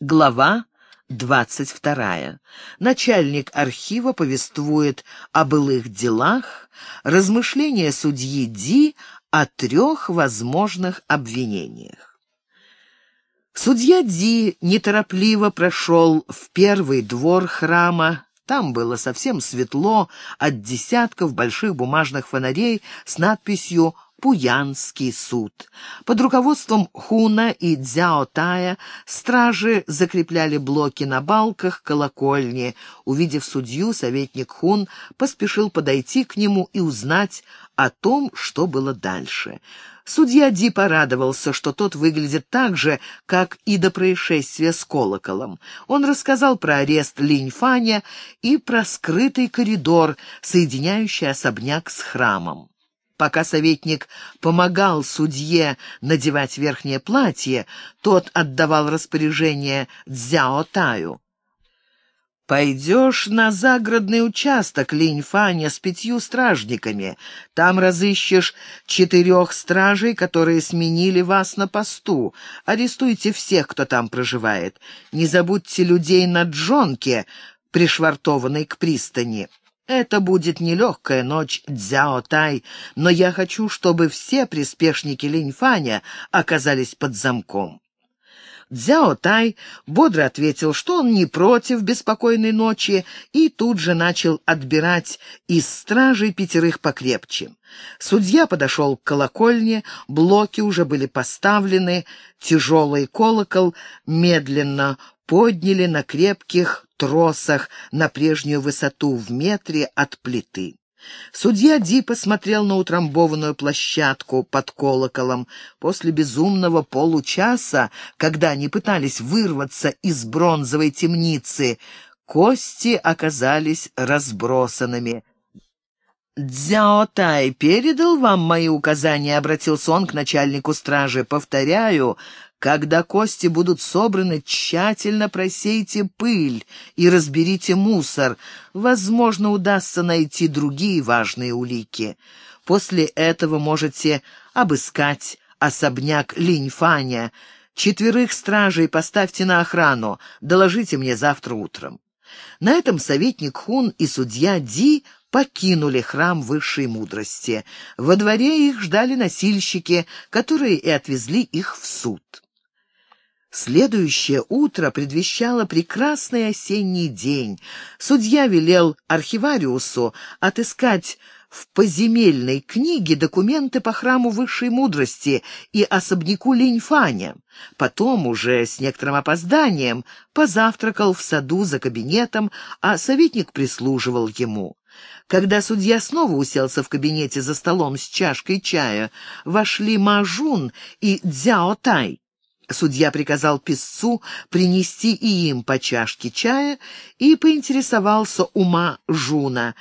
Глава двадцать вторая. Начальник архива повествует о былых делах, размышления судьи Ди о трех возможных обвинениях. Судья Ди неторопливо прошел в первый двор храма, там было совсем светло от десятков больших бумажных фонарей с надписью Пуянский суд. Под руководством Хуна и Дзяо Тая стражи закрепляли блоки на балках колокольни. Увидев судью, советник Хун поспешил подойти к нему и узнать о том, что было дальше. Судья Ди порадовался, что тот выглядит так же, как и до происшествия с колоколом. Он рассказал про арест Линьфаня и про скрытый коридор, соединяющий особняк с храмом. Пока советник помогал судье надевать верхнее платье, тот отдавал распоряжение Цзяо Таю. «Пойдешь на загородный участок Линь-Фаня с пятью стражниками. Там разыщешь четырех стражей, которые сменили вас на посту. Арестуйте всех, кто там проживает. Не забудьте людей на джонке, пришвартованной к пристани». Это будет нелегкая ночь Дзяо-Тай, но я хочу, чтобы все приспешники Линьфаня оказались под замком. Дзяо Тай бодро ответил, что он не против беспокойной ночи, и тут же начал отбирать из стражей пятерых покрепче. Судья подошел к колокольне, блоки уже были поставлены, тяжелый колокол медленно подняли на крепких тросах на прежнюю высоту в метре от плиты. Судья Ди посмотрел на утрамбованную площадку под колоколом. После безумного получаса, когда они пытались вырваться из бронзовой темницы, кости оказались разбросанными. «Дзяо Тай передал вам мои указания?» — обратился он к начальнику стражи. «Повторяю, когда кости будут собраны, тщательно просейте пыль и разберите мусор. Возможно, удастся найти другие важные улики. После этого можете обыскать особняк Линьфаня. Четверых стражей поставьте на охрану. Доложите мне завтра утром. На этом советник Хун и судья Ди покинули храм высшей мудрости. Во дворе их ждали носильщики, которые и отвезли их в суд. Следующее утро предвещало прекрасный осенний день. Судья велел архивариусу отыскать в поземельной книге документы по храму высшей мудрости и особняку Линьфаня. Потом, уже с некоторым опозданием, позавтракал в саду за кабинетом, а советник прислуживал ему. Когда судья снова уселся в кабинете за столом с чашкой чая, вошли Мажун и Дзяо Тай. Судья приказал писцу принести и им по чашке чая и поинтересовался ума Жуна.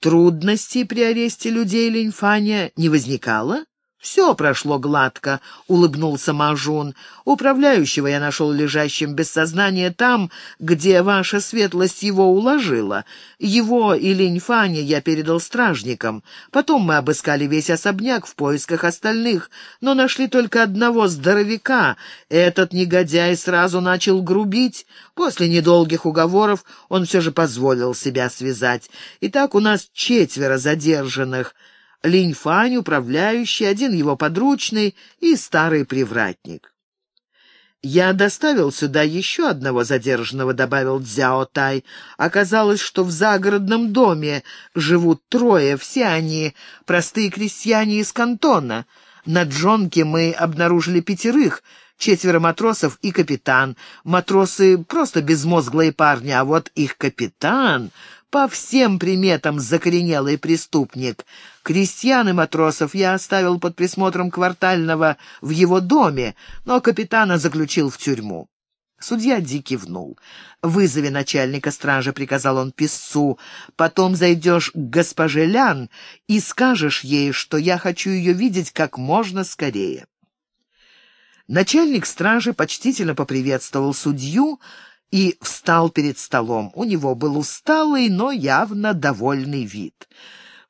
Трудностей при аресте людей Линьфаня не возникало? «Все прошло гладко», — улыбнулся Мажун. «Управляющего я нашел лежащим без сознания там, где ваша светлость его уложила. Его и Линьфаня я передал стражникам. Потом мы обыскали весь особняк в поисках остальных, но нашли только одного здоровяка. Этот негодяй сразу начал грубить. После недолгих уговоров он все же позволил себя связать. Итак, у нас четверо задержанных». Линьфань, управляющий, один его подручный и старый привратник. «Я доставил сюда еще одного задержанного», — добавил Дзяо Тай. «Оказалось, что в загородном доме живут трое, все они простые крестьяне из кантона. На Джонке мы обнаружили пятерых, четверо матросов и капитан. Матросы просто безмозглые парни, а вот их капитан по всем приметам закоренелый преступник. Крестьян и матросов я оставил под присмотром квартального в его доме, но капитана заключил в тюрьму. Судья Ди кивнул. «Вызови начальника стражи», — приказал он писцу. «Потом зайдешь к госпоже Лян и скажешь ей, что я хочу ее видеть как можно скорее». Начальник стражи почтительно поприветствовал судью, и встал перед столом. У него был усталый, но явно довольный вид.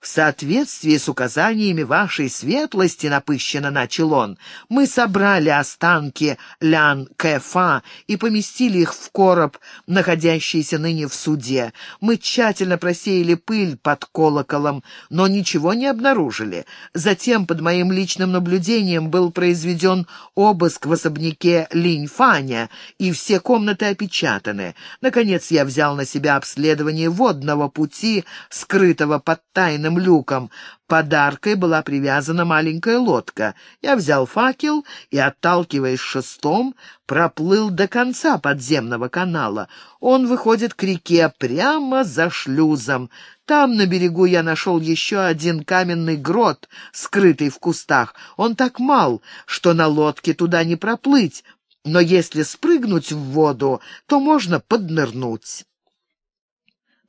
«В соответствии с указаниями вашей светлости, — напыщенно начал он, — мы собрали останки Лян Кэфа и поместили их в короб, находящийся ныне в суде. Мы тщательно просеяли пыль под колоколом, но ничего не обнаружили. Затем, под моим личным наблюдением, был произведен обыск в особняке Линь-Фаня, и все комнаты опечатаны. Наконец я взял на себя обследование водного пути, скрытого под тайным люком. Подаркой была привязана маленькая лодка. Я взял факел и, отталкиваясь шестом, проплыл до конца подземного канала. Он выходит к реке прямо за шлюзом. Там, на берегу, я нашел еще один каменный грот, скрытый в кустах. Он так мал, что на лодке туда не проплыть, но если спрыгнуть в воду, то можно поднырнуть.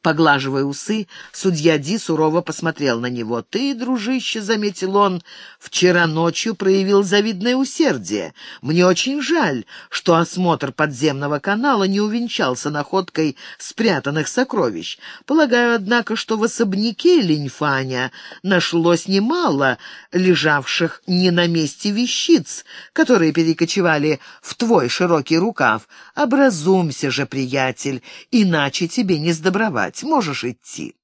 Поглаживая усы, судья Ди сурово посмотрел на него. «Ты, дружище, — заметил он, — вчера ночью проявил завидное усердие. Мне очень жаль, что осмотр подземного канала не увенчался находкой спрятанных сокровищ. Полагаю, однако, что в особняке Линьфаня нашлось немало лежавших не на месте вещиц, которые перекочевали в твой широкий рукав. Образумся же, приятель, иначе тебе не сдобровать спать, можешь идти».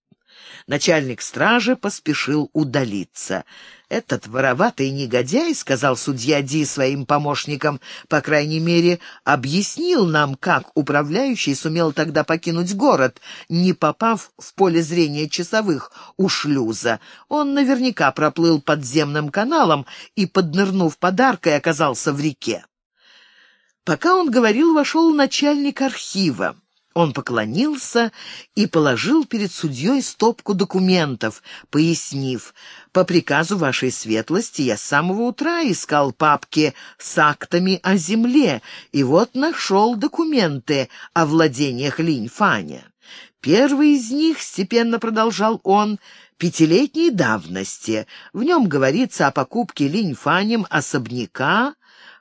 Начальник стражи поспешил удалиться. «Этот вороватый негодяй, — сказал судья Ди своим помощникам, — по крайней мере, объяснил нам, как управляющий сумел тогда покинуть город, не попав в поле зрения часовых у шлюза. Он наверняка проплыл подземным каналом и, поднырнув подаркой, оказался в реке». Пока он говорил, вошел начальник архива. Он поклонился и положил перед судьей стопку документов, пояснив, «По приказу вашей светлости я с самого утра искал папки с актами о земле, и вот нашел документы о владениях Линь-Фаня. Первый из них, степенно продолжал он, пятилетней давности. В нем говорится о покупке Линь-Фанем особняка,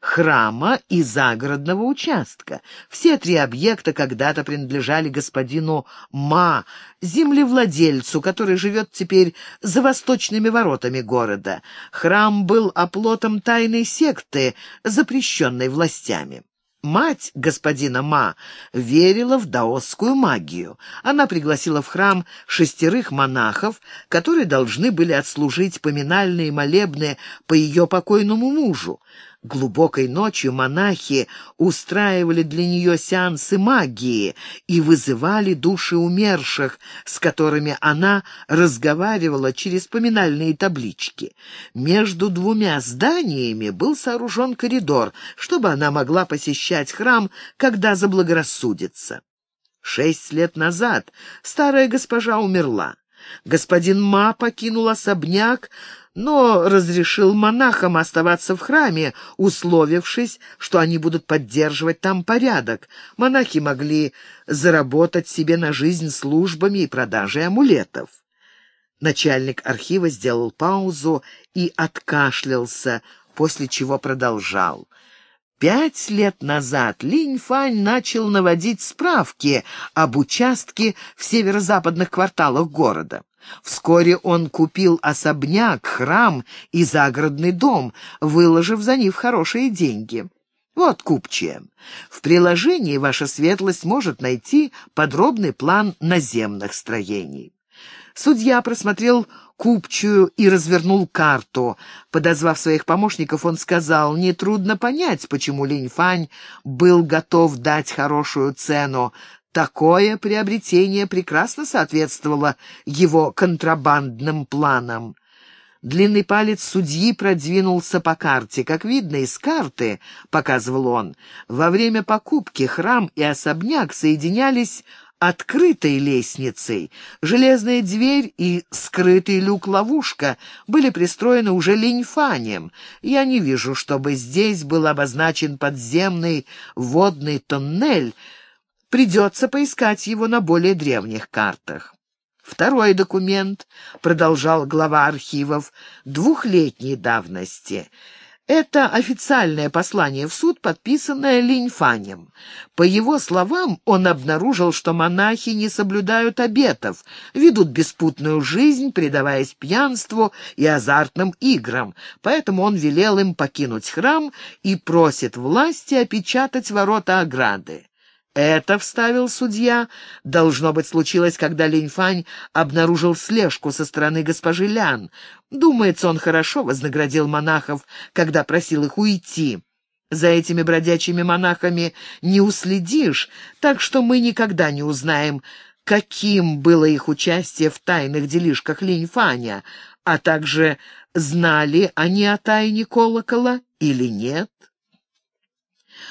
храма и загородного участка. Все три объекта когда-то принадлежали господину Ма, землевладельцу, который живет теперь за восточными воротами города. Храм был оплотом тайной секты, запрещенной властями. Мать господина Ма верила в даосскую магию. Она пригласила в храм шестерых монахов, которые должны были отслужить поминальные молебны по ее покойному мужу. Глубокой ночью монахи устраивали для нее сеансы магии и вызывали души умерших, с которыми она разговаривала через поминальные таблички. Между двумя зданиями был сооружен коридор, чтобы она могла посещать храм, когда заблагорассудится. Шесть лет назад старая госпожа умерла. Господин Ма покинул особняк, но разрешил монахам оставаться в храме, условившись, что они будут поддерживать там порядок. Монахи могли заработать себе на жизнь службами и продажей амулетов. Начальник архива сделал паузу и откашлялся, после чего продолжал. Пять лет назад Линь Фань начал наводить справки об участке в северо-западных кварталах города. Вскоре он купил особняк, храм и загородный дом, выложив за них хорошие деньги. Вот купчие. В приложении ваша светлость может найти подробный план наземных строений. Судья просмотрел купчую и развернул карту. Подозвав своих помощников, он сказал, нетрудно понять, почему Линь-Фань был готов дать хорошую цену. Такое приобретение прекрасно соответствовало его контрабандным планам. Длинный палец судьи продвинулся по карте. Как видно из карты, — показывал он, — во время покупки храм и особняк соединялись открытой лестницей. Железная дверь и скрытый люк-ловушка были пристроены уже линьфанем. Я не вижу, чтобы здесь был обозначен подземный водный тоннель, Придется поискать его на более древних картах. Второй документ, продолжал глава архивов, двухлетней давности. Это официальное послание в суд, подписанное Линьфанем. По его словам, он обнаружил, что монахи не соблюдают обетов, ведут беспутную жизнь, предаваясь пьянству и азартным играм, поэтому он велел им покинуть храм и просит власти опечатать ворота ограды. Это, — вставил судья, — должно быть случилось, когда Линьфань обнаружил слежку со стороны госпожи Лян. Думается, он хорошо вознаградил монахов, когда просил их уйти. За этими бродячими монахами не уследишь, так что мы никогда не узнаем, каким было их участие в тайных делишках Линьфаня, а также знали они о тайне колокола или нет.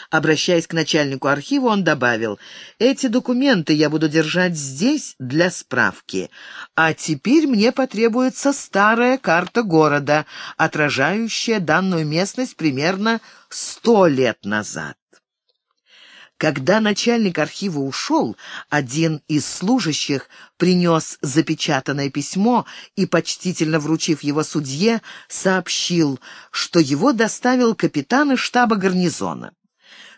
Обращаясь к начальнику архива, он добавил, «Эти документы я буду держать здесь для справки, а теперь мне потребуется старая карта города, отражающая данную местность примерно сто лет назад». Когда начальник архива ушел, один из служащих принес запечатанное письмо и, почтительно вручив его судье, сообщил, что его доставил капитан из штаба гарнизона.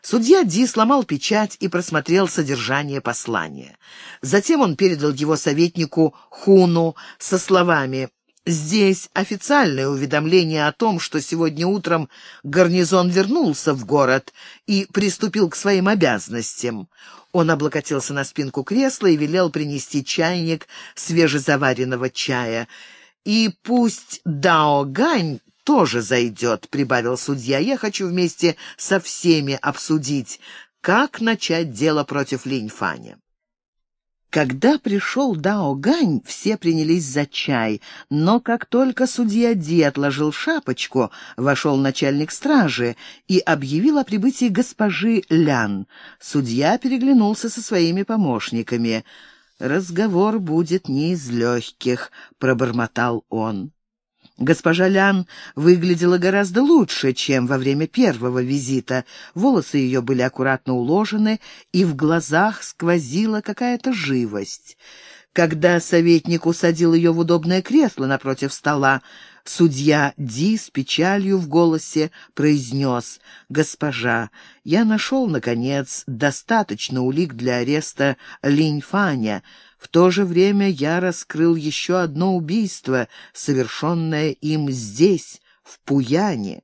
Судья Ди сломал печать и просмотрел содержание послания. Затем он передал его советнику Хуну со словами «Здесь официальное уведомление о том, что сегодня утром гарнизон вернулся в город и приступил к своим обязанностям». Он облокотился на спинку кресла и велел принести чайник свежезаваренного чая. «И пусть Дао Гань тоже зайдет», — прибавил судья. «Я хочу вместе со всеми обсудить, как начать дело против Линьфаня». Когда пришел Дао Гань, все принялись за чай, но как только судья Ди отложил шапочку, вошел начальник стражи и объявил о прибытии госпожи Лян. Судья переглянулся со своими помощниками. «Разговор будет не из легких», — пробормотал он. Госпожа Лян выглядела гораздо лучше, чем во время первого визита. Волосы ее были аккуратно уложены, и в глазах сквозила какая-то живость. Когда советник усадил ее в удобное кресло напротив стола, судья Ди с печалью в голосе произнес «Госпожа, я нашел, наконец, достаточно улик для ареста Линьфаня. В то же время я раскрыл еще одно убийство, совершенное им здесь, в Пуяне.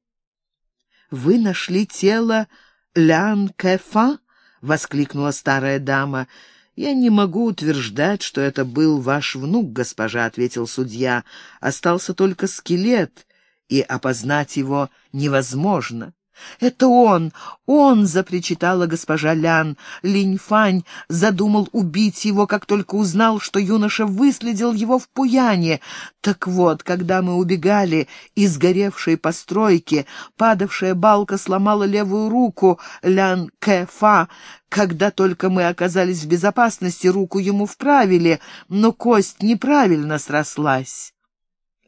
«Вы нашли тело Лян Кэфа?» — воскликнула старая дама. «Я не могу утверждать, что это был ваш внук, госпожа», — ответил судья. «Остался только скелет, и опознать его невозможно». «Это он! Он!» — запричитала госпожа Лян. Линьфань задумал убить его, как только узнал, что юноша выследил его в Пуяне. Так вот, когда мы убегали из горевшей постройки, падавшая балка сломала левую руку Лян Кэфа. Когда только мы оказались в безопасности, руку ему вправили, но кость неправильно срослась.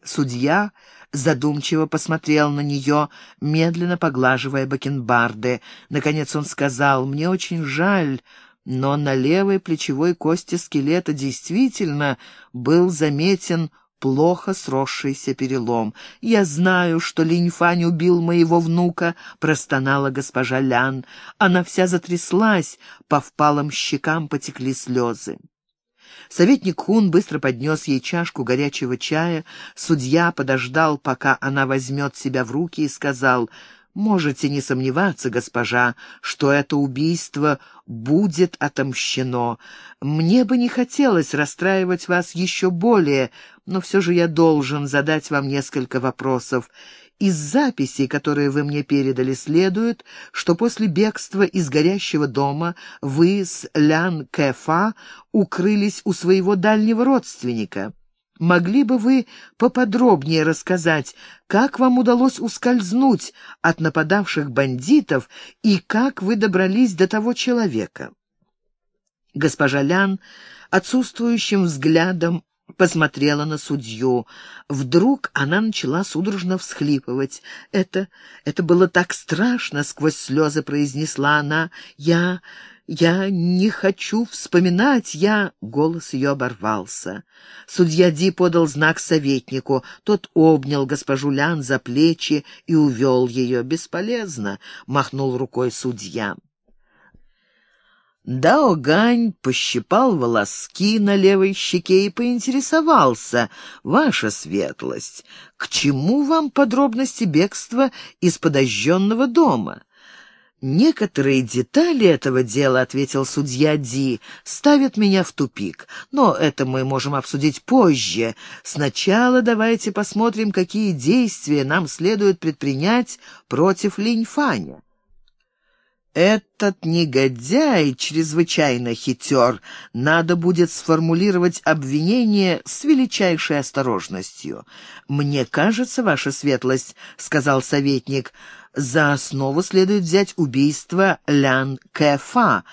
Судья задумчиво посмотрел на нее, медленно поглаживая бакенбарды. Наконец он сказал, «Мне очень жаль, но на левой плечевой кости скелета действительно был заметен плохо сросшийся перелом. «Я знаю, что Линьфань убил моего внука», — простонала госпожа Лян. Она вся затряслась, по впалым щекам потекли слезы. Советник Хун быстро поднес ей чашку горячего чая. Судья подождал, пока она возьмет себя в руки, и сказал, «Можете не сомневаться, госпожа, что это убийство будет отомщено. Мне бы не хотелось расстраивать вас еще более, но все же я должен задать вам несколько вопросов. Из записей, которые вы мне передали, следует, что после бегства из горящего дома вы с Лян Кэфа укрылись у своего дальнего родственника. Могли бы вы поподробнее рассказать, как вам удалось ускользнуть от нападавших бандитов и как вы добрались до того человека?» Госпожа Лян отсутствующим взглядом посмотрела на судью. Вдруг она начала судорожно всхлипывать. «Это... это было так страшно!» — сквозь слезы произнесла она. «Я... «Я не хочу вспоминать, я...» Голос ее оборвался. Судья Ди подал знак советнику. Тот обнял госпожу Лян за плечи и увел ее. «Бесполезно», — махнул рукой судья. Дао Гань пощипал волоски на левой щеке и поинтересовался. «Ваша светлость, к чему вам подробности бегства из подожженного дома?» «Некоторые детали этого дела, — ответил судья Ди, — ставят меня в тупик, но это мы можем обсудить позже. Сначала давайте посмотрим, какие действия нам следует предпринять против Линьфаня». «Этот негодяй чрезвычайно хитер. Надо будет сформулировать обвинение с величайшей осторожностью. Мне кажется, ваша светлость, — сказал советник, — за основу следует взять убийство Лян Кэфа.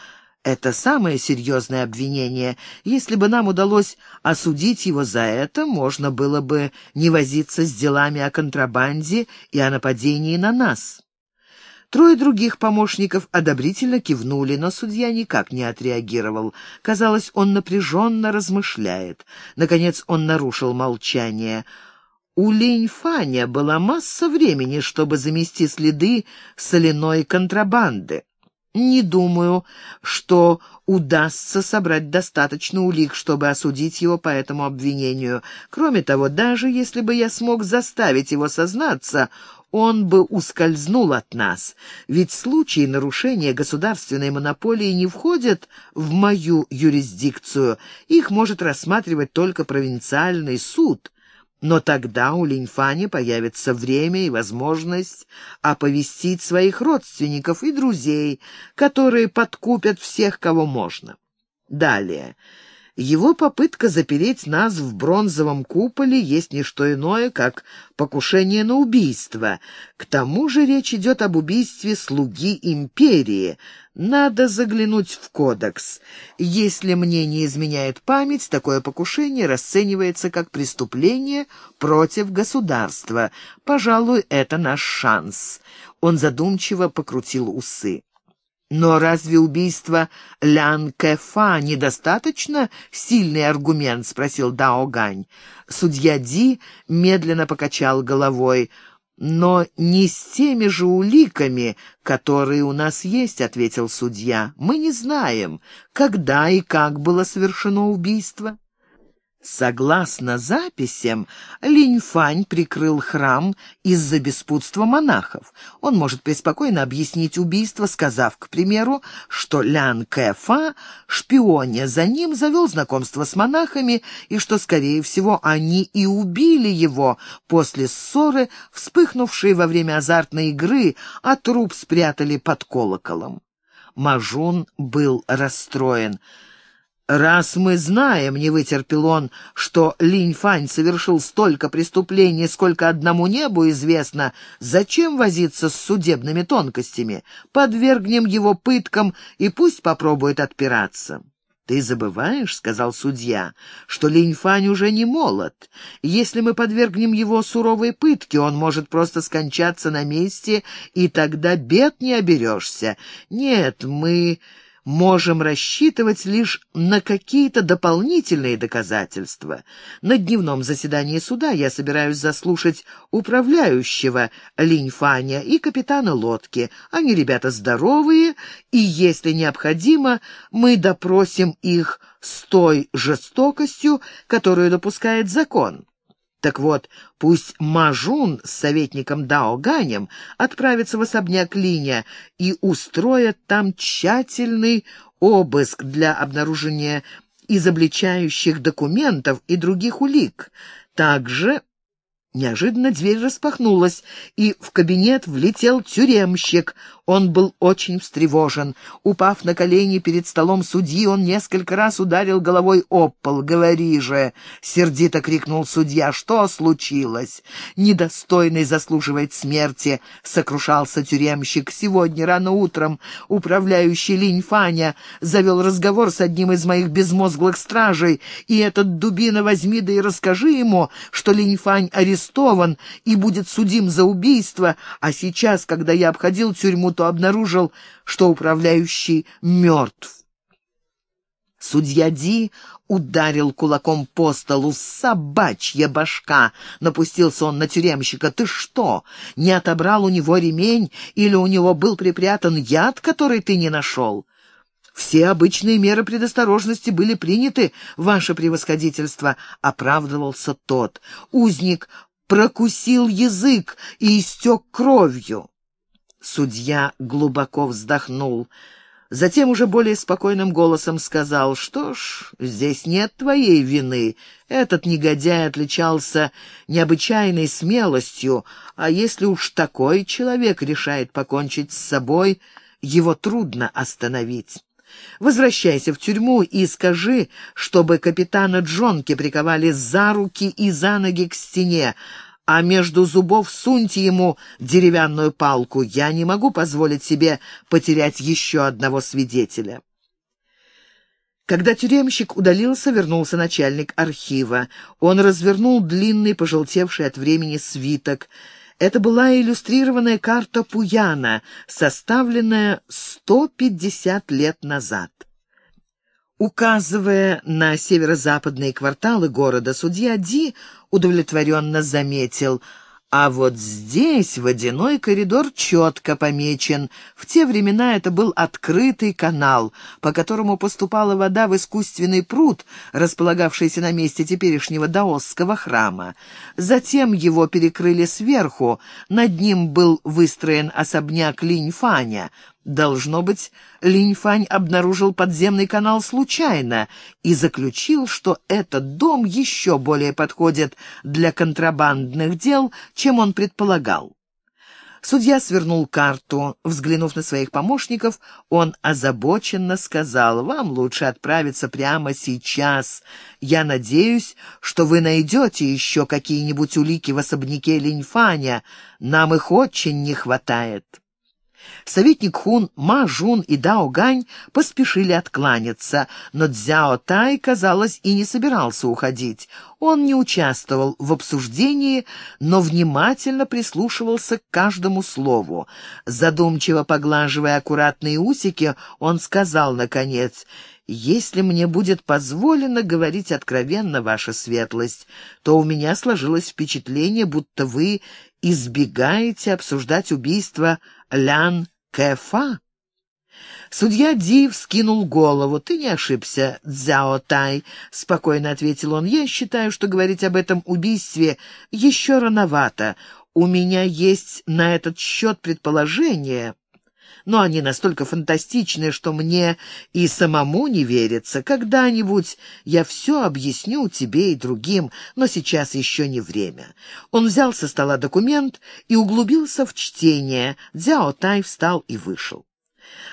Это самое серьезное обвинение. Если бы нам удалось осудить его за это, можно было бы не возиться с делами о контрабанде и о нападении на нас. Трое других помощников одобрительно кивнули, но судья никак не отреагировал. Казалось, он напряженно размышляет. Наконец он нарушил молчание — у Линьфаня была масса времени, чтобы замести следы соляной контрабанды. Не думаю, что удастся собрать достаточно улик, чтобы осудить его по этому обвинению. Кроме того, даже если бы я смог заставить его сознаться, он бы ускользнул от нас, ведь случаи нарушения государственной монополии не входят в мою юрисдикцию, их может рассматривать только провинциальный суд». Но тогда у Линьфани появится время и возможность оповестить своих родственников и друзей, которые подкупят всех, кого можно. Далее. Его попытка запереть нас в бронзовом куполе есть не что иное, как покушение на убийство. К тому же речь идет об убийстве слуги империи. Надо заглянуть в кодекс. Если мне не изменяет память, такое покушение расценивается как преступление против государства. Пожалуй, это наш шанс. Он задумчиво покрутил усы. Но разве убийство Лян Кэфа недостаточно сильный аргумент? — спросил Дао Гань. Судья Ди медленно покачал головой. «Но не с теми же уликами, которые у нас есть», — ответил судья. «Мы не знаем, когда и как было совершено убийство». Согласно записям, Линьфань прикрыл храм из-за беспутства монахов. Он может преспокойно объяснить убийство, сказав, к примеру, что Лян Кэфа, шпионя за ним, завел знакомство с монахами и что, скорее всего, они и убили его после ссоры, вспыхнувшей во время азартной игры, а труп спрятали под колоколом. Мажун был расстроен — «Раз мы знаем, — не вытерпел он, — что Линь Фань совершил столько преступлений, сколько одному небу известно, зачем возиться с судебными тонкостями? Подвергнем его пыткам и пусть попробует отпираться». «Ты забываешь, — сказал судья, — что Линь Фань уже не молод. Если мы подвергнем его суровой пытке, он может просто скончаться на месте, и тогда бед не оберешься. Нет, мы можем рассчитывать лишь на какие-то дополнительные доказательства. На дневном заседании суда я собираюсь заслушать управляющего Линьфаня и капитана лодки. Они ребята здоровые, и, если необходимо, мы допросим их с той жестокостью, которую допускает закон. Так вот, пусть Мажун с советником Дао Ганем отправятся в особняк Линя и устроят там тщательный обыск для обнаружения изобличающих документов и других улик. Также Неожиданно дверь распахнулась, и в кабинет влетел тюремщик. Он был очень встревожен. Упав на колени перед столом судьи, он несколько раз ударил головой об пол. «Говори же!» — сердито крикнул судья. «Что случилось?» «Недостойный заслуживает смерти», — сокрушался тюремщик. «Сегодня рано утром управляющий Линь Фаня завел разговор с одним из моих безмозглых стражей, и этот дубина возьми да и расскажи ему, что Линь Фань арестован и будет судим за убийство, а сейчас, когда я обходил тюрьму, то обнаружил, что управляющий мертв. Судья Ди ударил кулаком по столу. «Собачья башка!» — напустился он на тюремщика. «Ты что, не отобрал у него ремень или у него был припрятан яд, который ты не нашел?» «Все обычные меры предосторожности были приняты, ваше превосходительство», — оправдывался тот. «Узник прокусил язык и истек кровью». Судья глубоко вздохнул. Затем уже более спокойным голосом сказал, «Что ж, здесь нет твоей вины. Этот негодяй отличался необычайной смелостью, а если уж такой человек решает покончить с собой, его трудно остановить». Возвращайся в тюрьму и скажи, чтобы капитана Джонки приковали за руки и за ноги к стене, а между зубов суньте ему деревянную палку. Я не могу позволить себе потерять еще одного свидетеля». Когда тюремщик удалился, вернулся начальник архива. Он развернул длинный, пожелтевший от времени свиток. Это была иллюстрированная карта Пуяна, составленная 150 лет назад. Указывая на северо-западные кварталы города, судья Ди удовлетворенно заметил – а вот здесь водяной коридор четко помечен. В те времена это был открытый канал, по которому поступала вода в искусственный пруд, располагавшийся на месте теперешнего даосского храма. Затем его перекрыли сверху, над ним был выстроен особняк Линьфаня. Должно быть, Линьфань обнаружил подземный канал случайно и заключил, что этот дом еще более подходит для контрабандных дел, чем он предполагал. Судья свернул карту. Взглянув на своих помощников, он озабоченно сказал, «Вам лучше отправиться прямо сейчас. Я надеюсь, что вы найдете еще какие-нибудь улики в особняке Линьфаня. Нам их очень не хватает». Советник Хун, Ма Жун и Дао Гань поспешили откланяться, но Цзяо Тай, казалось, и не собирался уходить. Он не участвовал в обсуждении, но внимательно прислушивался к каждому слову. Задумчиво поглаживая аккуратные усики, он сказал, наконец, «Если мне будет позволено говорить откровенно, ваша светлость, то у меня сложилось впечатление, будто вы избегаете обсуждать убийство Лян Кэфа? Судья Ди вскинул голову. «Ты не ошибся, Цзяо Тай», — спокойно ответил он. «Я считаю, что говорить об этом убийстве еще рановато. У меня есть на этот счет предположение, но они настолько фантастичны, что мне и самому не верится. Когда-нибудь я все объясню тебе и другим, но сейчас еще не время». Он взял со стола документ и углубился в чтение. Дзяо Тай встал и вышел.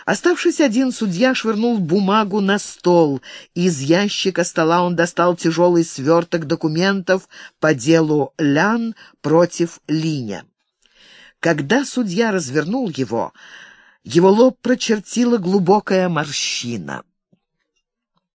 Оставшись один, судья швырнул бумагу на стол. Из ящика стола он достал тяжелый сверток документов по делу Лян против Линя. Когда судья развернул его, его лоб прочертила глубокая морщина.